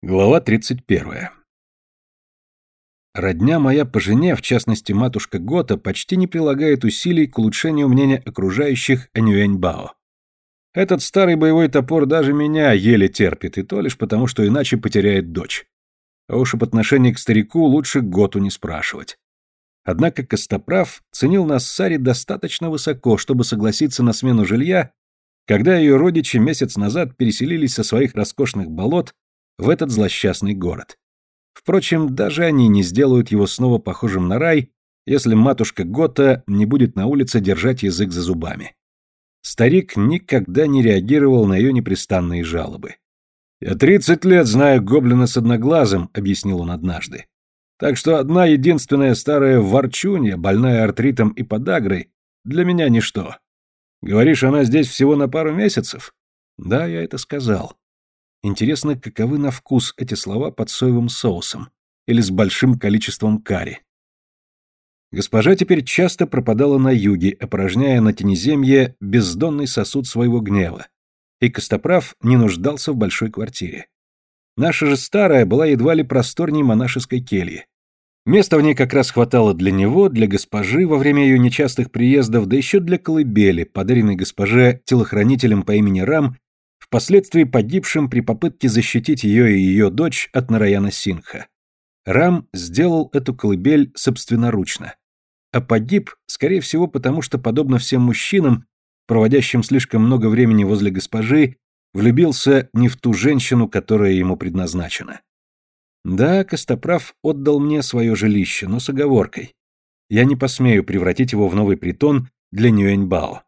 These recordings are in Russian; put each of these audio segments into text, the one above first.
Глава 31. Родня моя по жене, в частности матушка Гота, почти не прилагает усилий к улучшению мнения окружающих о Нюэньбао. Этот старый боевой топор даже меня еле терпит, и то лишь потому, что иначе потеряет дочь. А уж об отношении к старику лучше Готу не спрашивать. Однако Костоправ ценил нас с Сари достаточно высоко, чтобы согласиться на смену жилья, когда ее родичи месяц назад переселились со своих роскошных болот в этот злосчастный город. Впрочем, даже они не сделают его снова похожим на рай, если матушка Гота не будет на улице держать язык за зубами. Старик никогда не реагировал на ее непрестанные жалобы. «Я тридцать лет знаю гоблина с одноглазым», — объяснил он однажды. «Так что одна единственная старая ворчунья, больная артритом и подагрой, для меня ничто. Говоришь, она здесь всего на пару месяцев?» «Да, я это сказал. Интересно, каковы на вкус эти слова под соевым соусом или с большим количеством карри. Госпожа теперь часто пропадала на юге, опорожняя на тенеземье бездонный сосуд своего гнева, и Костоправ не нуждался в большой квартире. Наша же старая была едва ли просторней монашеской кельи. Места в ней как раз хватало для него, для госпожи во время ее нечастых приездов, да еще для колыбели, подаренной госпоже телохранителем по имени Рам впоследствии погибшим при попытке защитить ее и ее дочь от Нараяна Синха. Рам сделал эту колыбель собственноручно. А погиб, скорее всего, потому что, подобно всем мужчинам, проводящим слишком много времени возле госпожи, влюбился не в ту женщину, которая ему предназначена. Да, Костоправ отдал мне свое жилище, но с оговоркой. Я не посмею превратить его в новый притон для Нюэньбао.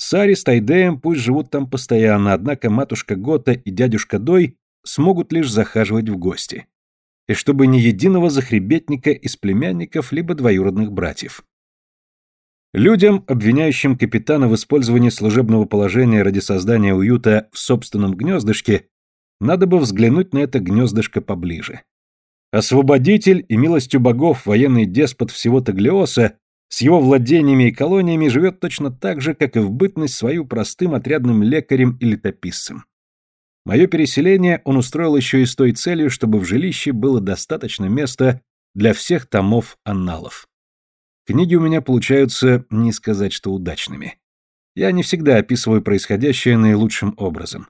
Сари с Тайдеем пусть живут там постоянно, однако матушка Гота и дядюшка Дой смогут лишь захаживать в гости. И чтобы ни единого захребетника из племянников либо двоюродных братьев. Людям, обвиняющим капитана в использовании служебного положения ради создания уюта в собственном гнездышке, надо бы взглянуть на это гнездышко поближе. Освободитель и милостью богов военный деспот всего Таглиоса с его владениями и колониями живет точно так же, как и в бытность свою простым отрядным лекарем и летописцем. Мое переселение он устроил еще и с той целью, чтобы в жилище было достаточно места для всех томов анналов. Книги у меня получаются, не сказать, что удачными. Я не всегда описываю происходящее наилучшим образом.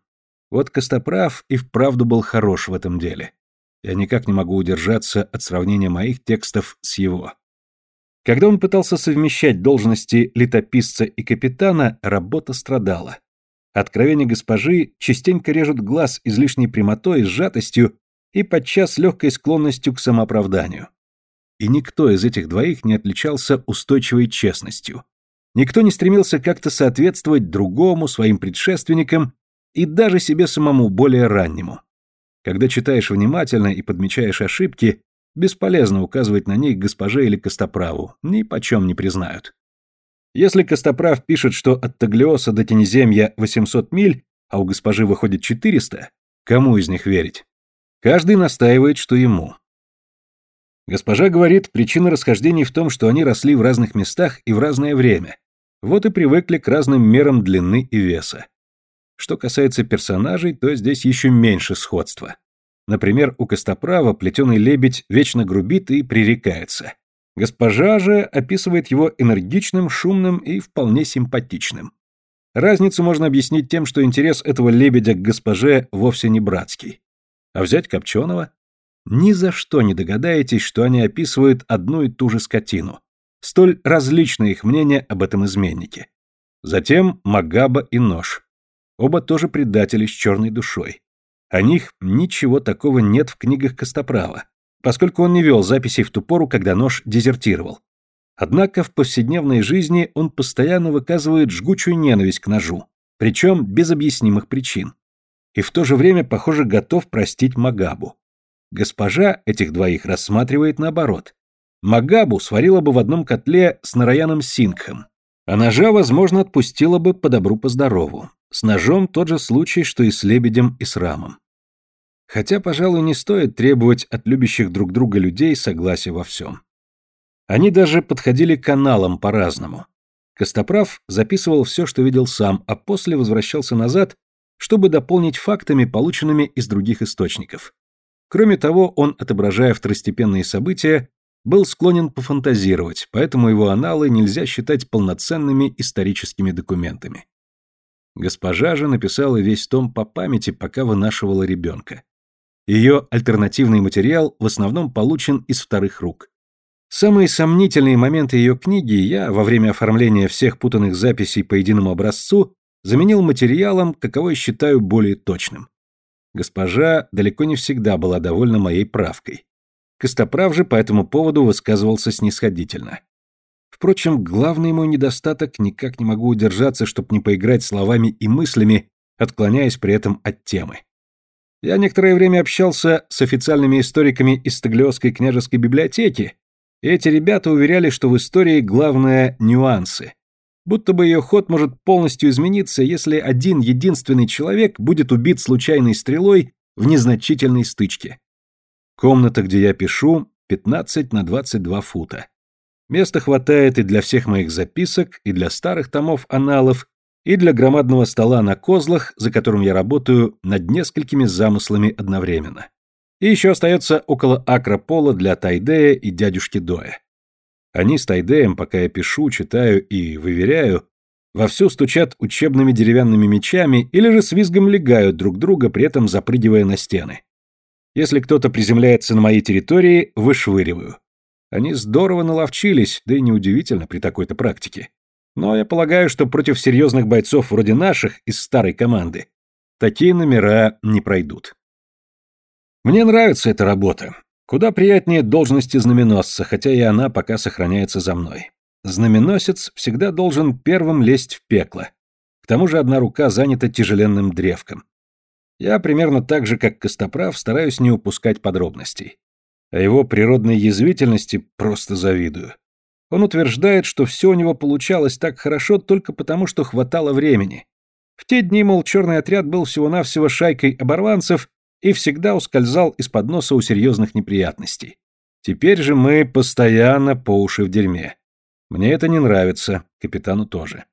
Вот Костоправ и вправду был хорош в этом деле. Я никак не могу удержаться от сравнения моих текстов с его. Когда он пытался совмещать должности летописца и капитана, работа страдала. Откровения госпожи частенько режут глаз излишней прямотой, сжатостью и подчас легкой склонностью к самооправданию. И никто из этих двоих не отличался устойчивой честностью. Никто не стремился как-то соответствовать другому, своим предшественникам и даже себе самому более раннему. Когда читаешь внимательно и подмечаешь ошибки, Бесполезно указывать на них госпоже или Костоправу, ни почем не признают. Если Костоправ пишет, что от Таглиоса до Тенеземья 800 миль, а у госпожи выходит 400, кому из них верить? Каждый настаивает, что ему. Госпожа говорит, причина расхождений в том, что они росли в разных местах и в разное время. Вот и привыкли к разным мерам длины и веса. Что касается персонажей, то здесь еще меньше сходства. Например, у Костоправа плетеный лебедь вечно грубит и пререкается. Госпожа же описывает его энергичным, шумным и вполне симпатичным. Разницу можно объяснить тем, что интерес этого лебедя к госпоже вовсе не братский. А взять Копченого? Ни за что не догадаетесь, что они описывают одну и ту же скотину. Столь различны их мнения об этом изменнике. Затем Магаба и Нож. Оба тоже предатели с черной душой. О них ничего такого нет в книгах Костоправа, поскольку он не вел записей в ту пору, когда нож дезертировал. Однако в повседневной жизни он постоянно выказывает жгучую ненависть к ножу, причем без объяснимых причин. И в то же время, похоже, готов простить Магабу. Госпожа этих двоих рассматривает наоборот. Магабу сварила бы в одном котле с Нараяном Сингхом, а ножа, возможно, отпустила бы по добру по здорову. С ножом тот же случай, что и с лебедем и с рамом. Хотя, пожалуй, не стоит требовать от любящих друг друга людей согласия во всем. Они даже подходили к каналам по-разному. Костоправ записывал все, что видел сам, а после возвращался назад, чтобы дополнить фактами, полученными из других источников. Кроме того, он, отображая второстепенные события, был склонен пофантазировать, поэтому его аналы нельзя считать полноценными историческими документами. Госпожа же написала весь том по памяти, пока вынашивала ребенка. Ее альтернативный материал в основном получен из вторых рук. Самые сомнительные моменты ее книги я, во время оформления всех путанных записей по единому образцу, заменил материалом, каковой считаю более точным. Госпожа далеко не всегда была довольна моей правкой. Костоправ же по этому поводу высказывался снисходительно. Впрочем, главный мой недостаток никак не могу удержаться, чтобы не поиграть словами и мыслями, отклоняясь при этом от темы. Я некоторое время общался с официальными историками из Таглиосской княжеской библиотеки, и эти ребята уверяли, что в истории главное – нюансы. Будто бы ее ход может полностью измениться, если один единственный человек будет убит случайной стрелой в незначительной стычке. Комната, где я пишу, 15 на 22 фута. Места хватает и для всех моих записок, и для старых томов аналов, и для громадного стола на козлах, за которым я работаю над несколькими замыслами одновременно. И еще остается около акра пола для Тайдея и дядюшки Доя. Они с Тайдеем, пока я пишу, читаю и выверяю, вовсю стучат учебными деревянными мечами или же с визгом легают друг друга, при этом запрыгивая на стены. Если кто-то приземляется на моей территории, вышвыриваю. Они здорово наловчились, да и неудивительно при такой-то практике. Но я полагаю, что против серьезных бойцов вроде наших из старой команды такие номера не пройдут. Мне нравится эта работа. Куда приятнее должности знаменосца, хотя и она пока сохраняется за мной. Знаменосец всегда должен первым лезть в пекло. К тому же одна рука занята тяжеленным древком. Я примерно так же, как Костоправ, стараюсь не упускать подробностей. А его природной язвительности просто завидую. Он утверждает, что все у него получалось так хорошо только потому, что хватало времени. В те дни, мол, черный отряд был всего-навсего шайкой оборванцев и всегда ускользал из-под носа у серьезных неприятностей. Теперь же мы постоянно по уши в дерьме. Мне это не нравится, капитану тоже.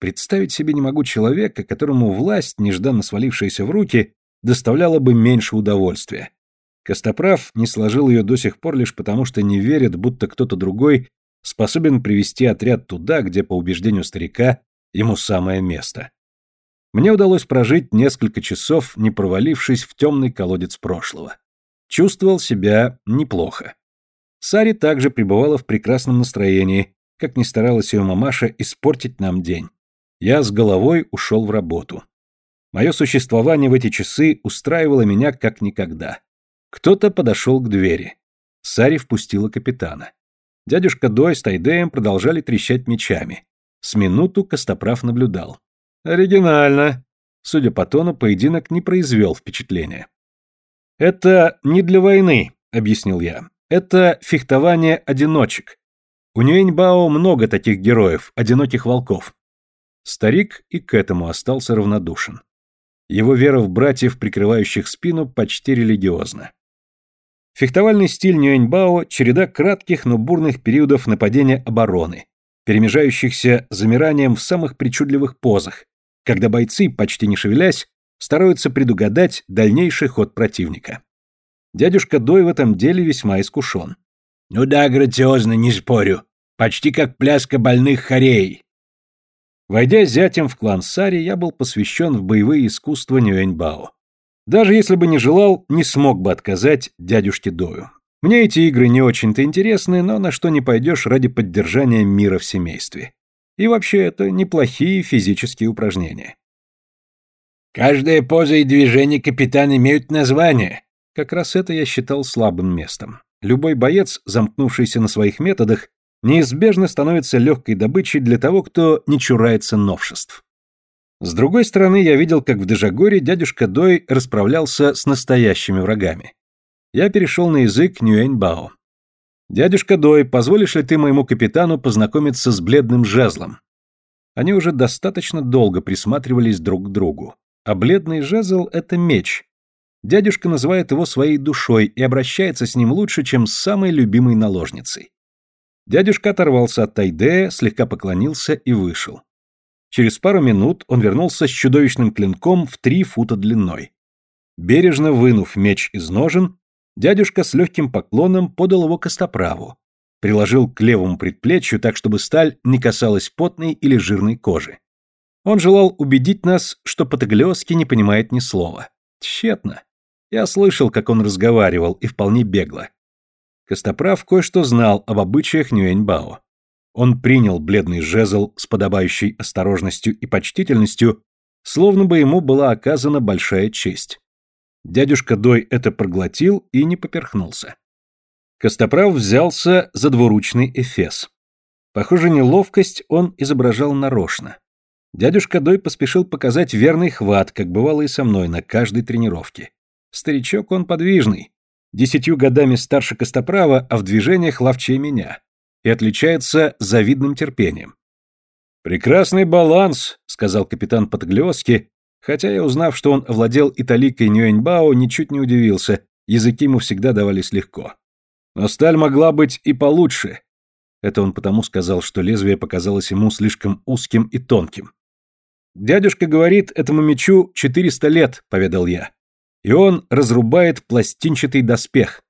Представить себе не могу человека, которому власть, нежданно свалившаяся в руки, доставляла бы меньше удовольствия. Костоправ не сложил ее до сих пор лишь потому, что не верит, будто кто-то другой способен привести отряд туда, где, по убеждению старика, ему самое место. Мне удалось прожить несколько часов, не провалившись в темный колодец прошлого. Чувствовал себя неплохо. Сари также пребывала в прекрасном настроении, как ни старалась ее мамаша испортить нам день. Я с головой ушел в работу. Мое существование в эти часы устраивало меня как никогда. Кто-то подошел к двери. Сари впустила капитана. Дядюшка Дой с Тайдеем продолжали трещать мечами. С минуту Костоправ наблюдал. Оригинально. Судя по тону, поединок не произвел впечатления. «Это не для войны», — объяснил я. «Это фехтование одиночек. У Нюэньбао много таких героев, одиноких волков. Старик и к этому остался равнодушен. Его вера в братьев, прикрывающих спину, почти религиозна. Фехтовальный стиль Нюэньбао – череда кратких, но бурных периодов нападения обороны, перемежающихся замиранием в самых причудливых позах, когда бойцы, почти не шевелясь, стараются предугадать дальнейший ход противника. Дядюшка Дой в этом деле весьма искушен. «Ну да, грациозно, не спорю. Почти как пляска больных хорей», Войдя зятем в клан Сари, я был посвящен в боевые искусства Нюэньбао. Даже если бы не желал, не смог бы отказать дядюшке Дою. Мне эти игры не очень-то интересны, но на что не пойдешь ради поддержания мира в семействе. И вообще, это неплохие физические упражнения. Каждая поза и движение капитан имеют название. Как раз это я считал слабым местом. Любой боец, замкнувшийся на своих методах, неизбежно становится легкой добычей для того, кто не чурается новшеств. С другой стороны, я видел, как в Дежагоре дядюшка Дой расправлялся с настоящими врагами. Я перешел на язык Нюэньбао. «Дядюшка Дой, позволишь ли ты моему капитану познакомиться с бледным жезлом?» Они уже достаточно долго присматривались друг к другу. А бледный жезл — это меч. Дядюшка называет его своей душой и обращается с ним лучше, чем с самой любимой наложницей. Дядюшка оторвался от Тайдея, слегка поклонился и вышел. Через пару минут он вернулся с чудовищным клинком в три фута длиной. Бережно вынув меч из ножен, дядюшка с легким поклоном подал его костоправу, приложил к левому предплечью так, чтобы сталь не касалась потной или жирной кожи. Он желал убедить нас, что по-таглиоски не понимает ни слова. Тщетно. Я слышал, как он разговаривал, и вполне бегло. Костоправ кое-что знал об обычаях Нюэньбао. Он принял бледный жезл с подобающей осторожностью и почтительностью, словно бы ему была оказана большая честь. Дядюшка Дой это проглотил и не поперхнулся. Костоправ взялся за двуручный эфес. Похоже, неловкость он изображал нарочно. Дядюшка Дой поспешил показать верный хват, как бывало и со мной на каждой тренировке. Старичок он подвижный, десятью годами старше Костоправа, а в движениях ловчей меня, и отличается завидным терпением. «Прекрасный баланс», — сказал капитан Патаглиоски, хотя я, узнав, что он овладел италикой Нюэньбао, ничуть не удивился, языки ему всегда давались легко. Но сталь могла быть и получше. Это он потому сказал, что лезвие показалось ему слишком узким и тонким. «Дядюшка говорит, этому мечу 400 лет», — поведал я. «И он разрубает пластинчатый доспех.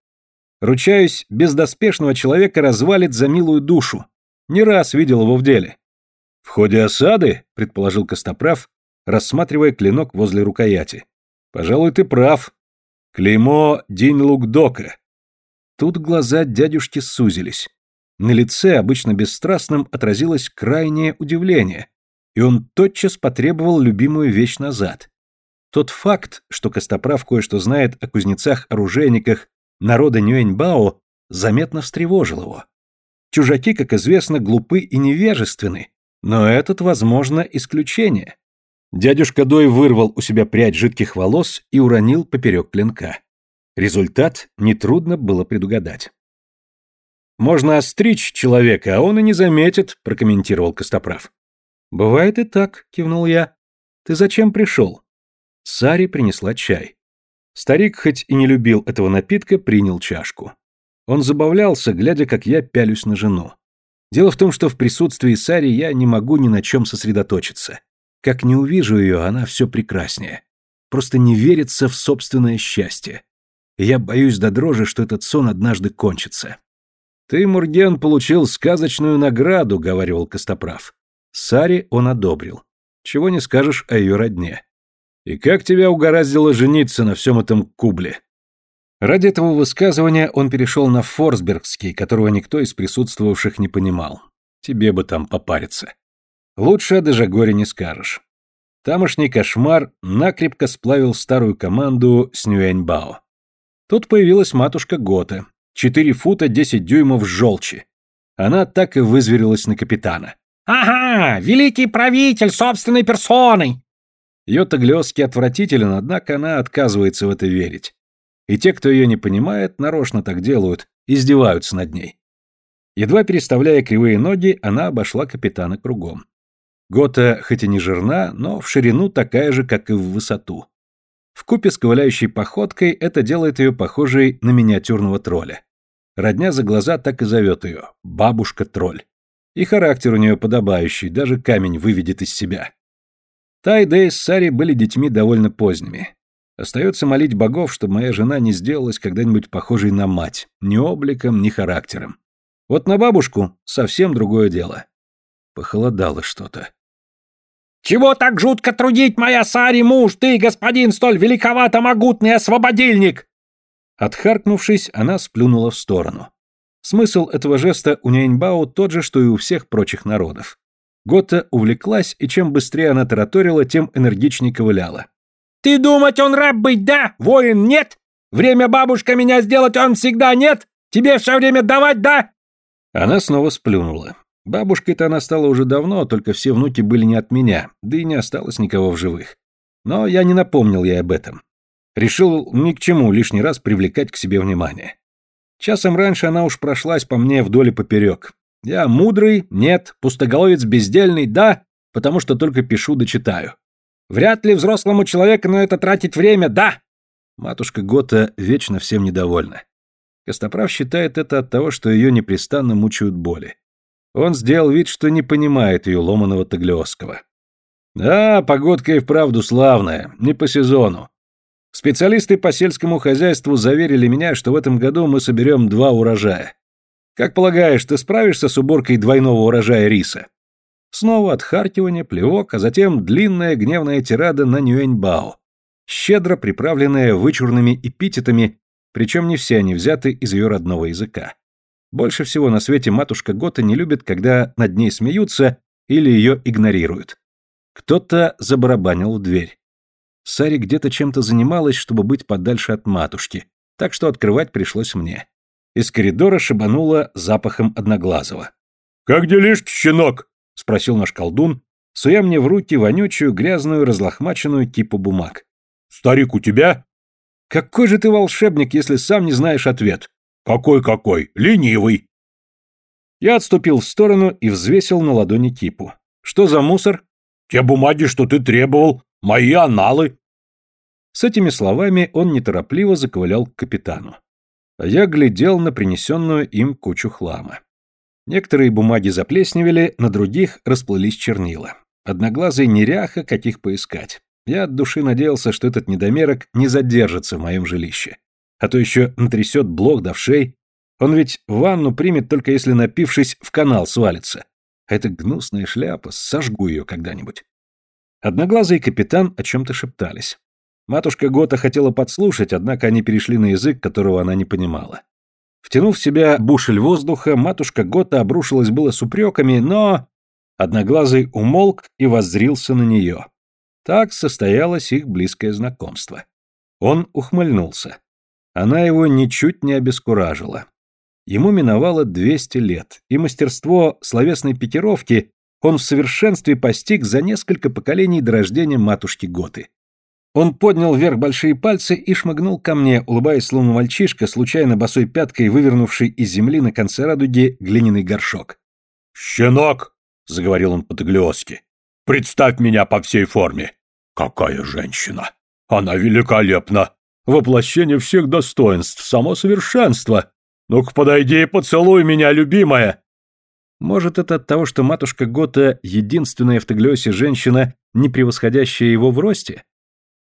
Ручаюсь, бездоспешного человека развалит за милую душу. Не раз видел его в деле». «В ходе осады», — предположил Костоправ, рассматривая клинок возле рукояти. «Пожалуй, ты прав. Клеймо Динь Лукдока. Тут глаза дядюшки сузились. На лице, обычно бесстрастном, отразилось крайнее удивление, и он тотчас потребовал любимую вещь назад. Тот факт, что Костоправ кое-что знает о кузнецах-оружейниках народа Нюэньбао, заметно встревожил его. Чужаки, как известно, глупы и невежественны, но этот, возможно, исключение. Дядюшка Дой вырвал у себя прядь жидких волос и уронил поперек клинка. Результат нетрудно было предугадать. «Можно остричь человека, а он и не заметит», — прокомментировал Костоправ. «Бывает и так», — кивнул я. «Ты зачем пришел?» Сари принесла чай. Старик, хоть и не любил этого напитка, принял чашку. Он забавлялся, глядя, как я пялюсь на жену. Дело в том, что в присутствии Сари я не могу ни на чем сосредоточиться. Как не увижу ее, она все прекраснее. Просто не верится в собственное счастье я боюсь до дрожи, что этот сон однажды кончится. «Ты, Мурген, получил сказочную награду», — говорил Костоправ. Сари он одобрил. Чего не скажешь о ее родне. «И как тебя угораздило жениться на всем этом кубле?» Ради этого высказывания он перешел на Форсбергский, которого никто из присутствовавших не понимал. Тебе бы там попариться. Лучше о Дежагоре не скажешь. Тамошний кошмар накрепко сплавил старую команду с Нюэньбао. Тут появилась матушка Гота. Четыре фута десять дюймов желчи. Она так и вызверилась на капитана. «Ага, великий правитель собственной персоной!» Ее таглиоски отвратителен, однако она отказывается в это верить. И те, кто ее не понимает, нарочно так делают, издеваются над ней. Едва переставляя кривые ноги, она обошла капитана кругом. Гота хоть и не жирна, но в ширину такая же, как и в высоту. В купе с ковыляющей походкой это делает ее похожей на миниатюрного тролля. Родня за глаза так и зовет ее – бабушка-тролль. И характер у нее подобающий, даже камень выведет из себя. Тай Дэй с Сари были детьми довольно поздними. Остается молить богов, чтобы моя жена не сделалась когда-нибудь похожей на мать, ни обликом, ни характером. Вот на бабушку совсем другое дело. Похолодало что-то. «Чего так жутко трудить, моя Сари, муж, ты, господин, столь великовато-могутный освободильник?» Отхаркнувшись, она сплюнула в сторону. Смысл этого жеста у Няньбао тот же, что и у всех прочих народов. Гота увлеклась, и чем быстрее она тараторила, тем энергичнее ковыляла. «Ты думать, он раб быть, да? Воин нет? Время бабушка меня сделать он всегда нет? Тебе все время давать, да?» Она снова сплюнула. Бабушкой-то она стала уже давно, только все внуки были не от меня, да и не осталось никого в живых. Но я не напомнил ей об этом. Решил ни к чему лишний раз привлекать к себе внимание. Часом раньше она уж прошлась по мне вдоль и поперек. Я мудрый, нет, пустоголовец бездельный, да, потому что только пишу да читаю. Вряд ли взрослому человеку на это тратить время, да. Матушка Гота вечно всем недовольна. Костоправ считает это от того, что ее непрестанно мучают боли. Он сделал вид, что не понимает ее ломаного таглиосского. «Да, погодка и вправду славная, не по сезону. Специалисты по сельскому хозяйству заверили меня, что в этом году мы соберем два урожая. Как полагаешь, ты справишься с уборкой двойного урожая риса? Снова отхаркивание, плевок, а затем длинная гневная тирада на Нюэньбао, щедро приправленная вычурными эпитетами, причем не все они взяты из ее родного языка. Больше всего на свете матушка Гота не любит, когда над ней смеются или ее игнорируют. Кто-то забарабанил в дверь. Сари где-то чем-то занималась, чтобы быть подальше от матушки, так что открывать пришлось мне. Из коридора шибануло запахом одноглазого. «Как делишь, щенок?» — спросил наш колдун, суя мне в руки вонючую, грязную, разлохмаченную типу бумаг. «Старик у тебя?» «Какой же ты волшебник, если сам не знаешь ответ?» «Какой-какой? Ленивый!» Я отступил в сторону и взвесил на ладони кипу. «Что за мусор?» «Те бумаги, что ты требовал. Мои аналы!» С этими словами он неторопливо заковылял к капитану. А я глядел на принесенную им кучу хлама. Некоторые бумаги заплесневели, на других расплылись чернила. Одноглазый неряха, каких поискать. Я от души надеялся, что этот недомерок не задержится в моем жилище. А то еще натрясет блок до вшей. Он ведь ванну примет только если, напившись, в канал свалится. А это гнусная шляпа, сожгу ее когда-нибудь. Одноглазый капитан о чем-то шептались. Матушка Гота хотела подслушать, однако они перешли на язык, которого она не понимала. Втянув в себя бушель воздуха, матушка Гота обрушилась было с упреками, но... Одноглазый умолк и воззрился на нее. Так состоялось их близкое знакомство. Он ухмыльнулся. Она его ничуть не обескуражила. Ему миновало 200 лет, и мастерство словесной пикировки он в совершенстве постиг за несколько поколений до рождения матушки Готы. Он поднял вверх большие пальцы и шмыгнул ко мне, улыбаясь словно мальчишка, случайно босой пяткой вывернувший из земли на конце радуги глиняный горшок. «Щенок!» — заговорил он по-таглиоски. «Представь меня по всей форме! Какая женщина! Она великолепна! Воплощение всех достоинств, само совершенство! Ну-ка подойди и поцелуй меня, любимая!» Может, это от того, что матушка Гота — единственная в Таглиосе женщина, не превосходящая его в росте?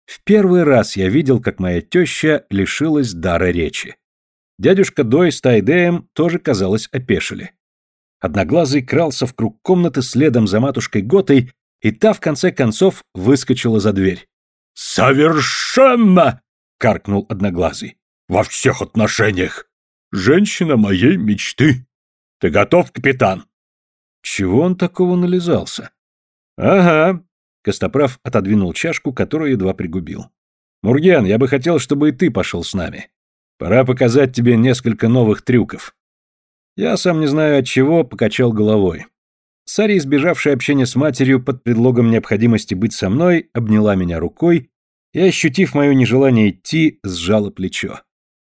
В первый раз я видел, как моя теща лишилась дара речи. Дядюшка Дой с Тайдеем тоже, казалось, опешили. Одноглазый крался в круг комнаты следом за матушкой Готой, и та, в конце концов, выскочила за дверь. «Совершенно!» — каркнул Одноглазый. «Во всех отношениях! Женщина моей мечты!» Ты готов, капитан? Чего он такого нализался? Ага. Костоправ отодвинул чашку, которую едва пригубил. Мурген, я бы хотел, чтобы и ты пошел с нами. Пора показать тебе несколько новых трюков. Я сам не знаю от чего, покачал головой. Сари, избежавшая общения с матерью под предлогом необходимости быть со мной, обняла меня рукой и, ощутив мое нежелание идти, сжала плечо.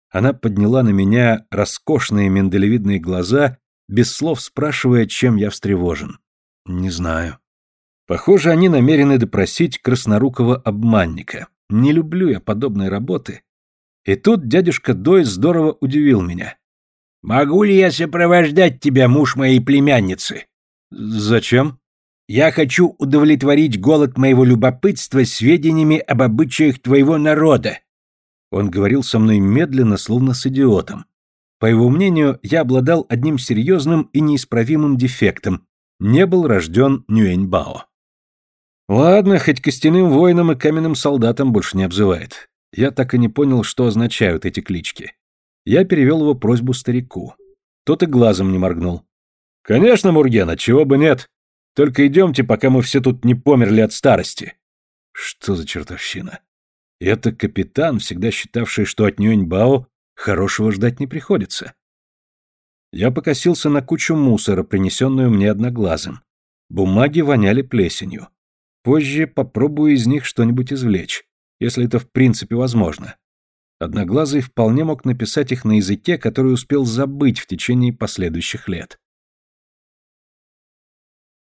Она подняла на меня роскошные миндалевидные глаза без слов спрашивая, чем я встревожен. Не знаю. Похоже, они намерены допросить краснорукого обманника. Не люблю я подобной работы. И тут дядюшка Дой здорово удивил меня. «Могу ли я сопровождать тебя, муж моей племянницы?» «Зачем?» «Я хочу удовлетворить голод моего любопытства сведениями об обычаях твоего народа». Он говорил со мной медленно, словно с идиотом. По его мнению, я обладал одним серьезным и неисправимым дефектом. Не был рожден Нюэньбао. Ладно, хоть костяным воином и каменным солдатом больше не обзывает. Я так и не понял, что означают эти клички. Я перевел его просьбу старику. Тот и глазом не моргнул. «Конечно, Мурген, чего бы нет. Только идемте, пока мы все тут не померли от старости». Что за чертовщина? Это капитан, всегда считавший, что от Нюэньбао Хорошего ждать не приходится. Я покосился на кучу мусора, принесенную мне одноглазым. Бумаги воняли плесенью. Позже попробую из них что-нибудь извлечь, если это в принципе возможно. Одноглазый вполне мог написать их на языке, который успел забыть в течение последующих лет.